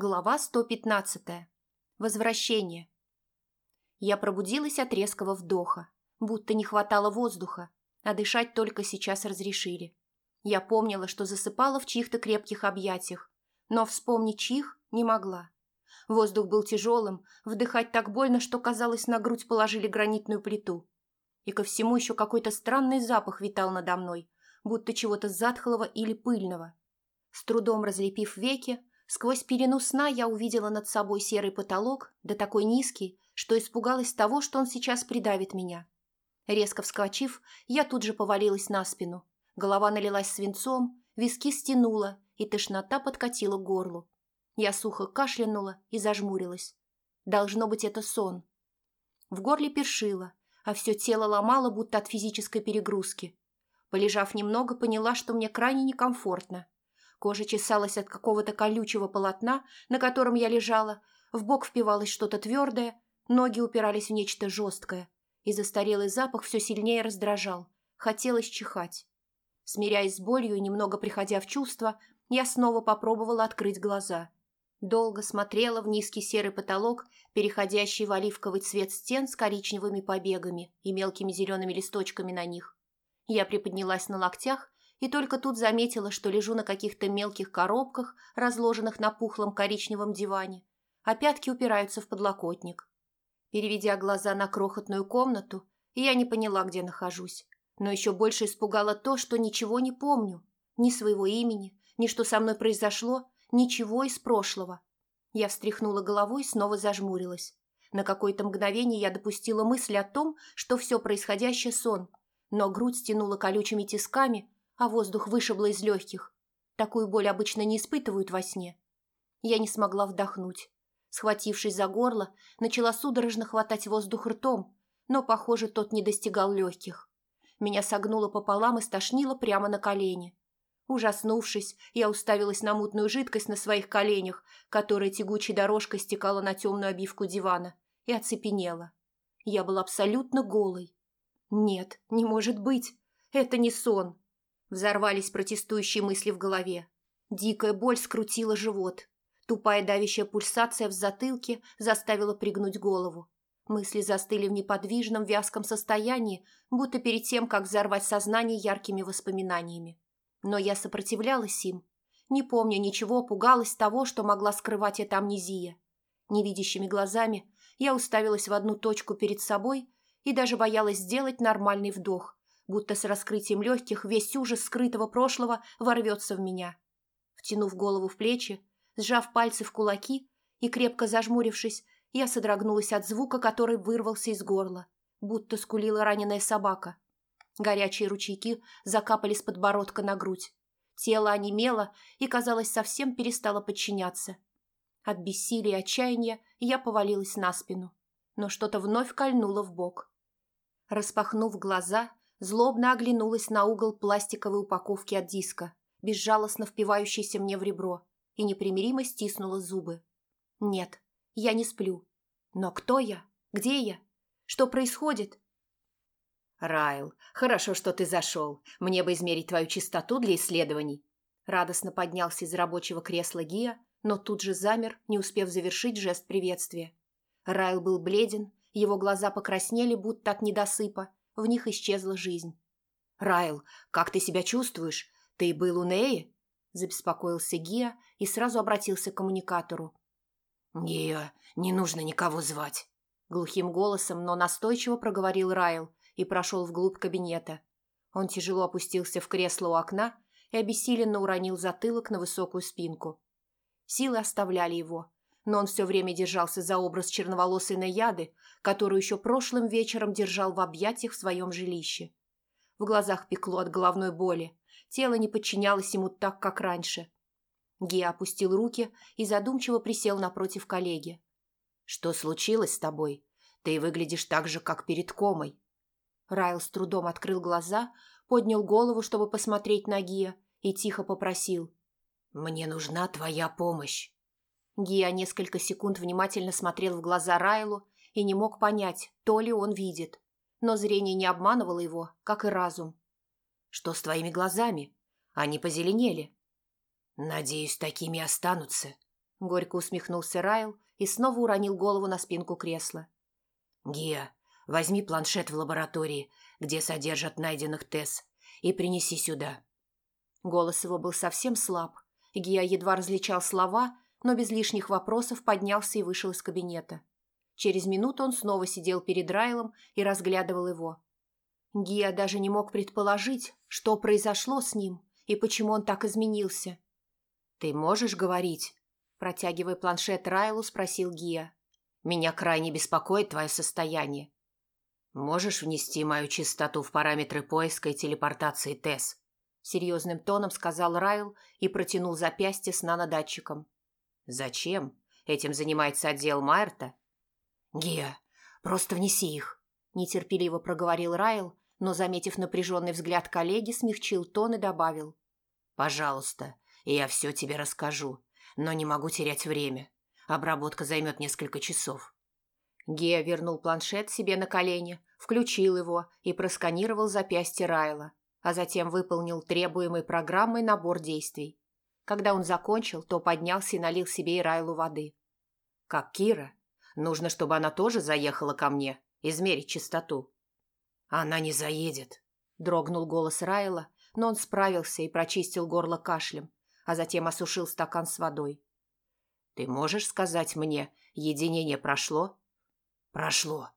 Глава 115. Возвращение. Я пробудилась от резкого вдоха, будто не хватало воздуха, а дышать только сейчас разрешили. Я помнила, что засыпала в чьих-то крепких объятиях, но вспомнить чьих не могла. Воздух был тяжелым, вдыхать так больно, что, казалось, на грудь положили гранитную плиту. И ко всему еще какой-то странный запах витал надо мной, будто чего-то затхлого или пыльного. С трудом разлепив веки, Сквозь пелену сна я увидела над собой серый потолок, да такой низкий, что испугалась того, что он сейчас придавит меня. Резко вскочив, я тут же повалилась на спину. Голова налилась свинцом, виски стянула, и тошнота подкатила к горлу. Я сухо кашлянула и зажмурилась. Должно быть, это сон. В горле першило, а все тело ломало, будто от физической перегрузки. Полежав немного, поняла, что мне крайне некомфортно. Кожа чесалась от какого-то колючего полотна, на котором я лежала, в бок впивалось что-то твердое, ноги упирались в нечто жесткое, и застарелый запах все сильнее раздражал. Хотелось чихать. Смиряясь с болью и немного приходя в чувство, я снова попробовала открыть глаза. Долго смотрела в низкий серый потолок, переходящий в оливковый цвет стен с коричневыми побегами и мелкими зелеными листочками на них. Я приподнялась на локтях и только тут заметила, что лежу на каких-то мелких коробках, разложенных на пухлом коричневом диване, а пятки упираются в подлокотник. Переведя глаза на крохотную комнату, я не поняла, где нахожусь, но еще больше испугало то, что ничего не помню, ни своего имени, ни что со мной произошло, ничего из прошлого. Я встряхнула головой и снова зажмурилась. На какое-то мгновение я допустила мысль о том, что все происходящее сон, но грудь стянула колючими тисками, а воздух вышибло из легких. Такую боль обычно не испытывают во сне. Я не смогла вдохнуть. Схватившись за горло, начала судорожно хватать воздух ртом, но, похоже, тот не достигал легких. Меня согнуло пополам и стошнило прямо на колени. Ужаснувшись, я уставилась на мутную жидкость на своих коленях, которая тягучей дорожкой стекала на темную обивку дивана, и оцепенела. Я была абсолютно голой. Нет, не может быть. Это не сон. Взорвались протестующие мысли в голове. Дикая боль скрутила живот. Тупая давящая пульсация в затылке заставила пригнуть голову. Мысли застыли в неподвижном вязком состоянии, будто перед тем, как взорвать сознание яркими воспоминаниями. Но я сопротивлялась им. Не помня ничего, пугалась того, что могла скрывать эта амнезия. Невидящими глазами я уставилась в одну точку перед собой и даже боялась сделать нормальный вдох, будто с раскрытием легких весь ужас скрытого прошлого ворвется в меня. Втянув голову в плечи, сжав пальцы в кулаки и крепко зажмурившись, я содрогнулась от звука, который вырвался из горла, будто скулила раненая собака. Горячие ручейки закапали с подбородка на грудь. Тело онемело и, казалось, совсем перестало подчиняться. От бессилия и отчаяния я повалилась на спину, но что-то вновь кольнуло в бок. Распахнув глаза, Злобно оглянулась на угол пластиковой упаковки от диска, безжалостно впивающейся мне в ребро, и непримиримо стиснула зубы. «Нет, я не сплю. Но кто я? Где я? Что происходит?» «Райл, хорошо, что ты зашел. Мне бы измерить твою чистоту для исследований». Радостно поднялся из рабочего кресла Гия, но тут же замер, не успев завершить жест приветствия. Райл был бледен, его глаза покраснели, будто от недосыпа, в них исчезла жизнь. «Райл, как ты себя чувствуешь? Ты был у Неи?» Забеспокоился Гия и сразу обратился к коммуникатору. «Гия, не нужно никого звать», — глухим голосом, но настойчиво проговорил Райл и прошел вглубь кабинета. Он тяжело опустился в кресло у окна и обессиленно уронил затылок на высокую спинку. Силы оставляли его, но он все время держался за образ черноволосой наяды, которую еще прошлым вечером держал в объятиях в своем жилище. В глазах пекло от головной боли, тело не подчинялось ему так, как раньше. Гия опустил руки и задумчиво присел напротив коллеги. «Что случилось с тобой? Ты выглядишь так же, как перед комой». Райл с трудом открыл глаза, поднял голову, чтобы посмотреть на Гия, и тихо попросил. «Мне нужна твоя помощь». Гия несколько секунд внимательно смотрел в глаза Райлу и не мог понять, то ли он видит. Но зрение не обманывало его, как и разум. «Что с твоими глазами? Они позеленели». «Надеюсь, такими останутся», — Горько усмехнулся Райл и снова уронил голову на спинку кресла. «Гия, возьми планшет в лаборатории, где содержат найденных Тесс, и принеси сюда». Голос его был совсем слаб. Гия едва различал слова, но без лишних вопросов поднялся и вышел из кабинета. Через минуту он снова сидел перед Райлом и разглядывал его. Гия даже не мог предположить, что произошло с ним и почему он так изменился. «Ты можешь говорить?» Протягивая планшет Райлу, спросил Гия. «Меня крайне беспокоит твое состояние. Можешь внести мою частоту в параметры поиска и телепортации ТЭС?» Серьезным тоном сказал Райл и протянул запястье с нанодатчиком. «Зачем? Этим занимается отдел Майерта?» «Гия, просто внеси их», – нетерпеливо проговорил Райл, но, заметив напряженный взгляд коллеги, смягчил тон и добавил. «Пожалуйста, я все тебе расскажу, но не могу терять время. Обработка займет несколько часов». Гея вернул планшет себе на колени, включил его и просканировал запястье Райла, а затем выполнил требуемый программой набор действий. Когда он закончил, то поднялся и налил себе и Райлу воды. «Как Кира? Нужно, чтобы она тоже заехала ко мне, измерить частоту». «Она не заедет», – дрогнул голос Райла, но он справился и прочистил горло кашлем, а затем осушил стакан с водой. «Ты можешь сказать мне, единение прошло?» «Прошло».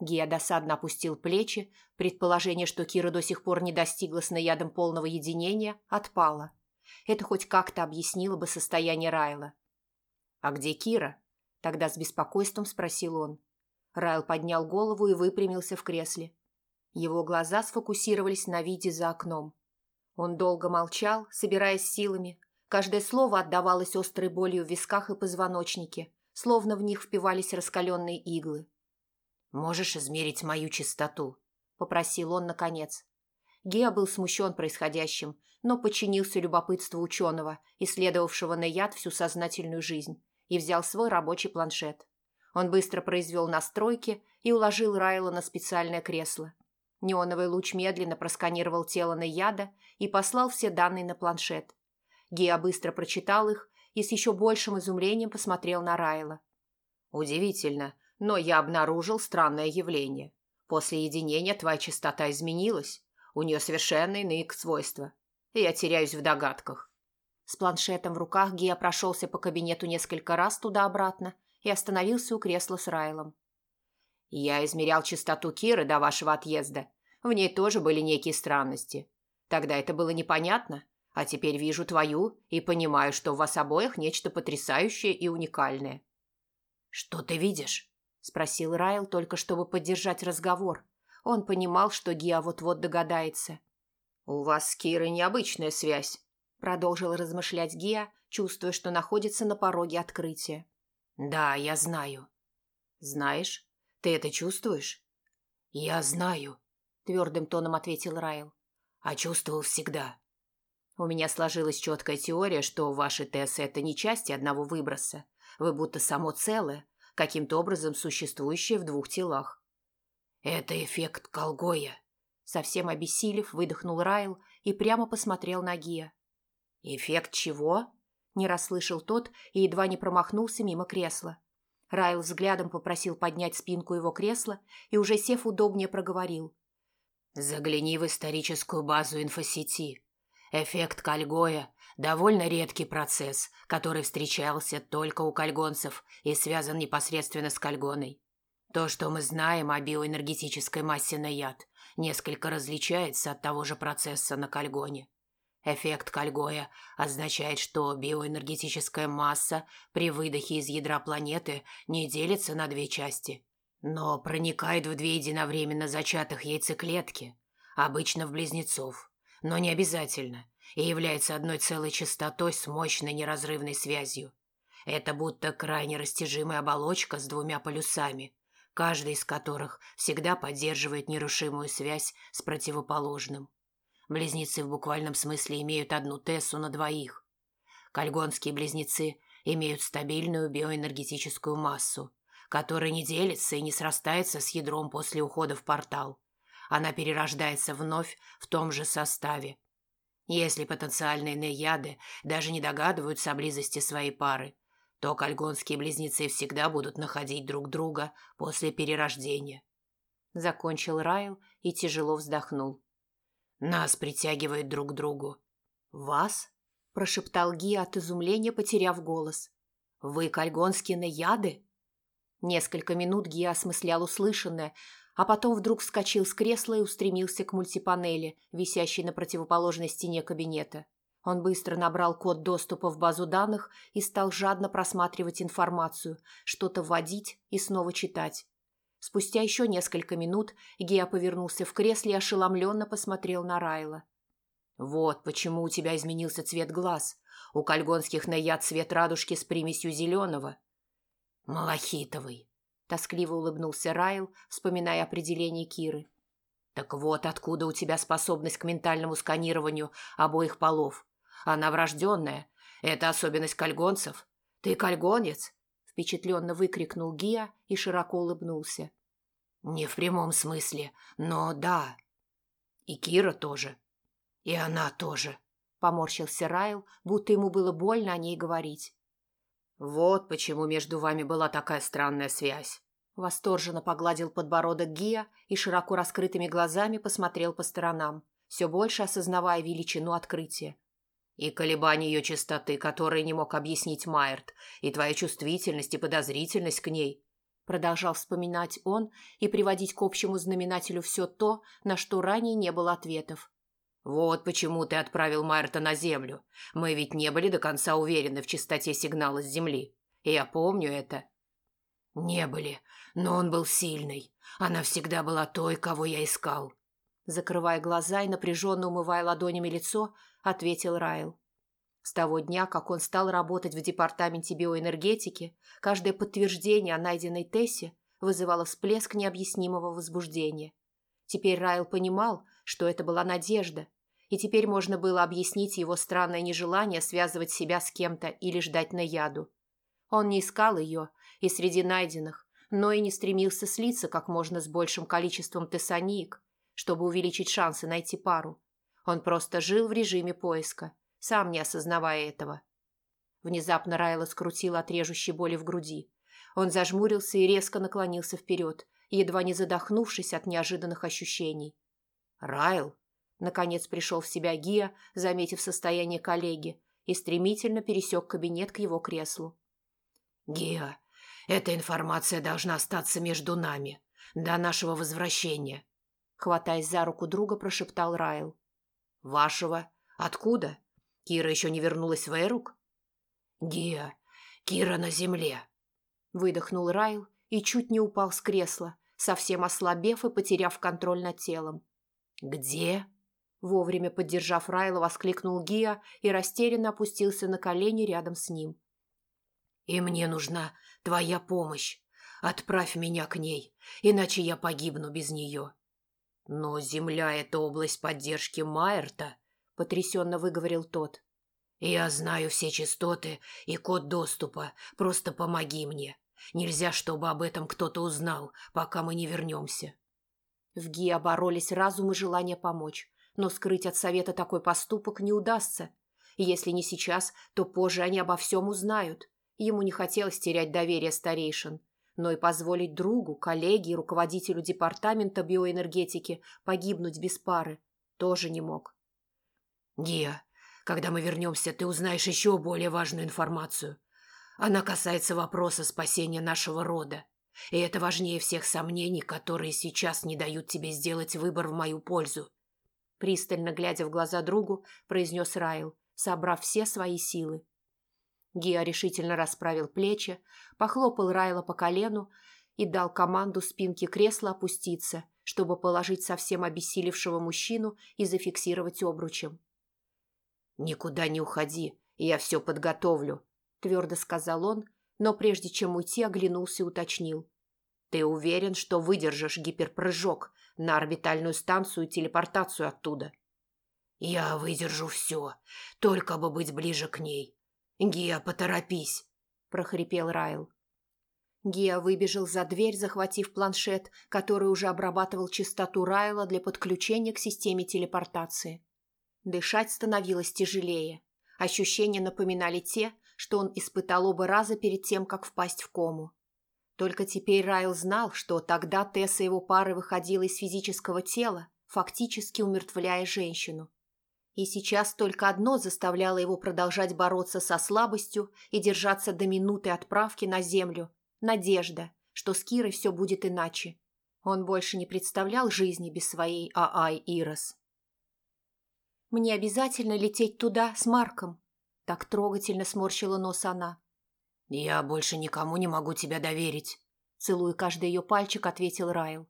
Гия досадно опустил плечи, предположение, что Кира до сих пор не достигла с наядом полного единения, отпало. Это хоть как-то объяснило бы состояние Райла. «А где Кира?» – тогда с беспокойством спросил он. Райл поднял голову и выпрямился в кресле. Его глаза сфокусировались на виде за окном. Он долго молчал, собираясь силами. Каждое слово отдавалось острой болью в висках и позвоночнике, словно в них впивались раскаленные иглы. «Можешь измерить мою чистоту?» – попросил он наконец. Геа был смущен происходящим, но подчинился любопытству ученого, исследовавшего на яд всю сознательную жизнь, и взял свой рабочий планшет. Он быстро произвел настройки и уложил Райла на специальное кресло. Неоновый луч медленно просканировал тело Наяда и послал все данные на планшет. Геа быстро прочитал их и с еще большим изумлением посмотрел на Райла. «Удивительно, но я обнаружил странное явление. После единения твоя частота изменилась. У нее совершенно иные свойства. Я теряюсь в догадках». С планшетом в руках Геа прошелся по кабинету несколько раз туда-обратно и остановился у кресла с Райлом. «Я измерял частоту Киры до вашего отъезда в ней тоже были некие странности. Тогда это было непонятно, а теперь вижу твою и понимаю, что у вас обоих нечто потрясающее и уникальное». «Что ты видишь?» – спросил Райл, только чтобы поддержать разговор. Он понимал, что Гиа вот-вот догадается. «У вас с Кирой необычная связь», – продолжил размышлять Гиа, чувствуя, что находится на пороге открытия. «Да, я знаю». «Знаешь? Ты это чувствуешь?» «Я знаю», твердым тоном ответил Райл. А чувствовал всегда. У меня сложилась четкая теория, что ваши Тессы – это не части одного выброса. Вы будто само целое, каким-то образом существующее в двух телах. Это эффект Колгоя. Совсем обессилев, выдохнул Райл и прямо посмотрел на Гия. «Эффект чего?» – не расслышал тот и едва не промахнулся мимо кресла. Райл взглядом попросил поднять спинку его кресла и, уже сев удобнее, проговорил. Загляни в историческую базу инфосети. Эффект Кальгоя – довольно редкий процесс, который встречался только у кальгонцев и связан непосредственно с кальгоной. То, что мы знаем о биоэнергетической массе на яд, несколько различается от того же процесса на кальгоне. Эффект Кальгоя означает, что биоэнергетическая масса при выдохе из ядра планеты не делится на две части, но проникает в две единовременно зачатых яйцеклетки, обычно в близнецов, но не обязательно, и является одной целой частотой с мощной неразрывной связью. Это будто крайне растяжимая оболочка с двумя полюсами, каждый из которых всегда поддерживает нерушимую связь с противоположным. Близнецы в буквальном смысле имеют одну Тессу на двоих. Кальгонские близнецы имеют стабильную биоэнергетическую массу, которая не делится и не срастается с ядром после ухода в портал. Она перерождается вновь в том же составе. Если потенциальные наяды даже не догадываются о близости своей пары, то кальгонские близнецы всегда будут находить друг друга после перерождения. Закончил Райл и тяжело вздохнул. Нас притягивает друг к другу. Вас? Прошептал Ги от изумления, потеряв голос. Вы кальгонские наяды? Несколько минут Ги осмыслял услышанное, а потом вдруг вскочил с кресла и устремился к мультипанели, висящей на противоположной стене кабинета. Он быстро набрал код доступа в базу данных и стал жадно просматривать информацию, что-то вводить и снова читать. Спустя еще несколько минут Геа повернулся в кресле и ошеломленно посмотрел на Райла. «Вот почему у тебя изменился цвет глаз. У кальгонских наяд цвет радужки с примесью зеленого». «Малахитовый», Тоскливо улыбнулся Райл, вспоминая определение Киры. «Так вот откуда у тебя способность к ментальному сканированию обоих полов. Она врожденная. Это особенность кальгонцев. Ты кальгонец?» Впечатленно выкрикнул Гия и широко улыбнулся. «Не в прямом смысле, но да. И Кира тоже. И она тоже», — поморщился Райл, будто ему было больно о ней говорить. «Вот почему между вами была такая странная связь». Восторженно погладил подбородок Гия и широко раскрытыми глазами посмотрел по сторонам, все больше осознавая величину открытия. «И колебания ее чистоты, которые не мог объяснить Майерт, и твоя чувствительность и подозрительность к ней», продолжал вспоминать он и приводить к общему знаменателю все то, на что ранее не было ответов. «Вот почему ты отправил Майерта на Землю. Мы ведь не были до конца уверены в чистоте сигнала с Земли. Я помню это». «Не были, но он был сильный. Она всегда была той, кого я искал». Закрывая глаза и напряженно умывая ладонями лицо, ответил Райл. С того дня, как он стал работать в департаменте биоэнергетики, каждое подтверждение о найденной Тессе вызывало всплеск необъяснимого возбуждения. Теперь Райл понимал, что это была надежда, и теперь можно было объяснить его странное нежелание связывать себя с кем-то или ждать на яду. Он не искал ее и среди найденных, но и не стремился слиться как можно с большим количеством тессаниек, чтобы увеличить шансы найти пару. Он просто жил в режиме поиска, сам не осознавая этого. Внезапно Райла скрутила от режущей боли в груди. Он зажмурился и резко наклонился вперед, едва не задохнувшись от неожиданных ощущений. «Райл!» Наконец пришел в себя Гия, заметив состояние коллеги, и стремительно пересек кабинет к его креслу. «Гия, эта информация должна остаться между нами до нашего возвращения», хватаясь за руку друга, прошептал Райл. «Вашего? Откуда? Кира еще не вернулась в Эрук?» «Гия, Кира на земле», выдохнул Райл и чуть не упал с кресла, совсем ослабев и потеряв контроль над телом. «Где?» Вовремя поддержав Райла, воскликнул Гия и растерянно опустился на колени рядом с ним. «И мне нужна твоя помощь. Отправь меня к ней, иначе я погибну без нее». «Но земля — это область поддержки Майерта», — потрясенно выговорил тот. «Я знаю все частоты и код доступа. Просто помоги мне. Нельзя, чтобы об этом кто-то узнал, пока мы не вернемся». В Гиа боролись разум и желание помочь но скрыть от совета такой поступок не удастся. Если не сейчас, то позже они обо всем узнают. Ему не хотелось терять доверие старейшин, но и позволить другу, коллеге и руководителю департамента биоэнергетики погибнуть без пары тоже не мог. «Гия, когда мы вернемся, ты узнаешь еще более важную информацию. Она касается вопроса спасения нашего рода. И это важнее всех сомнений, которые сейчас не дают тебе сделать выбор в мою пользу пристально глядя в глаза другу, произнес Райл, собрав все свои силы. Гиа решительно расправил плечи, похлопал Райла по колену и дал команду спинке кресла опуститься, чтобы положить совсем обессилевшего мужчину и зафиксировать обручем. «Никуда не уходи, я все подготовлю», – твердо сказал он, но прежде чем уйти, оглянулся и уточнил. «Ты уверен, что выдержишь гиперпрыжок на орбитальную станцию и телепортацию оттуда. Я выдержу все, только бы быть ближе к ней. Гия, поторопись, прохрипел Райл. Гия выбежал за дверь, захватив планшет, который уже обрабатывал частоту Райла для подключения к системе телепортации. Дышать становилось тяжелее. Ощущения напоминали те, что он испытал оба раза перед тем, как впасть в кому. Только теперь Райл знал, что тогда Тесса его пары выходила из физического тела, фактически умертвляя женщину. И сейчас только одно заставляло его продолжать бороться со слабостью и держаться до минуты отправки на землю – надежда, что с Кирой все будет иначе. Он больше не представлял жизни без своей Аай Ирос. «Мне обязательно лететь туда с Марком», – так трогательно сморщила нос она. «Я больше никому не могу тебя доверить», – целуя каждый ее пальчик, ответил Райл.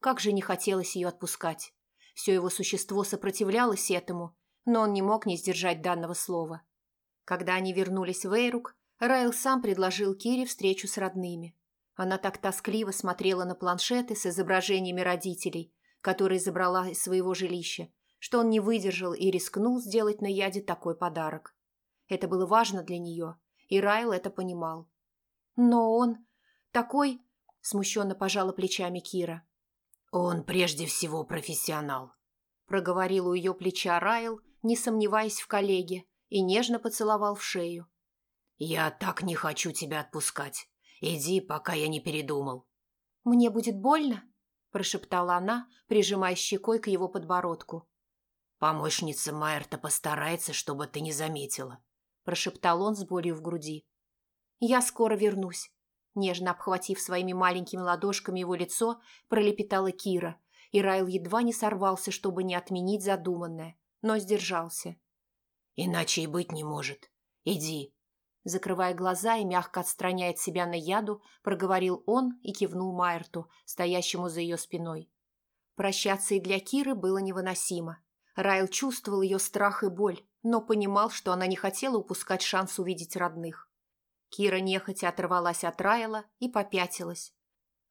Как же не хотелось ее отпускать. Все его существо сопротивлялось этому, но он не мог не сдержать данного слова. Когда они вернулись в Эйрук, Райл сам предложил Кире встречу с родными. Она так тоскливо смотрела на планшеты с изображениями родителей, которые забрала из своего жилища, что он не выдержал и рискнул сделать на яде такой подарок. Это было важно для нее, и Райл это понимал. Но он такой... Смущенно пожала плечами Кира. «Он прежде всего профессионал», – проговорил у ее плеча Райл, не сомневаясь в коллеге, и нежно поцеловал в шею. «Я так не хочу тебя отпускать. Иди, пока я не передумал». «Мне будет больно?» – прошептала она, прижимая щекой к его подбородку. «Помощница Майерта постарается, чтобы ты не заметила», – прошептал он с болью в груди. «Я скоро вернусь», Нежно обхватив своими маленькими ладошками его лицо, пролепетала Кира, и Райл едва не сорвался, чтобы не отменить задуманное, но сдержался. «Иначе и быть не может. Иди». Закрывая глаза и мягко отстраняя от себя на яду, проговорил он и кивнул Майерту, стоящему за ее спиной. Прощаться и для Киры было невыносимо. Райл чувствовал ее страх и боль, но понимал, что она не хотела упускать шанс увидеть родных. Кира нехотя оторвалась от Райла и попятилась,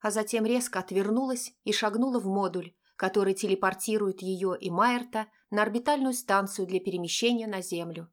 а затем резко отвернулась и шагнула в модуль, который телепортирует ее и Майерта на орбитальную станцию для перемещения на Землю.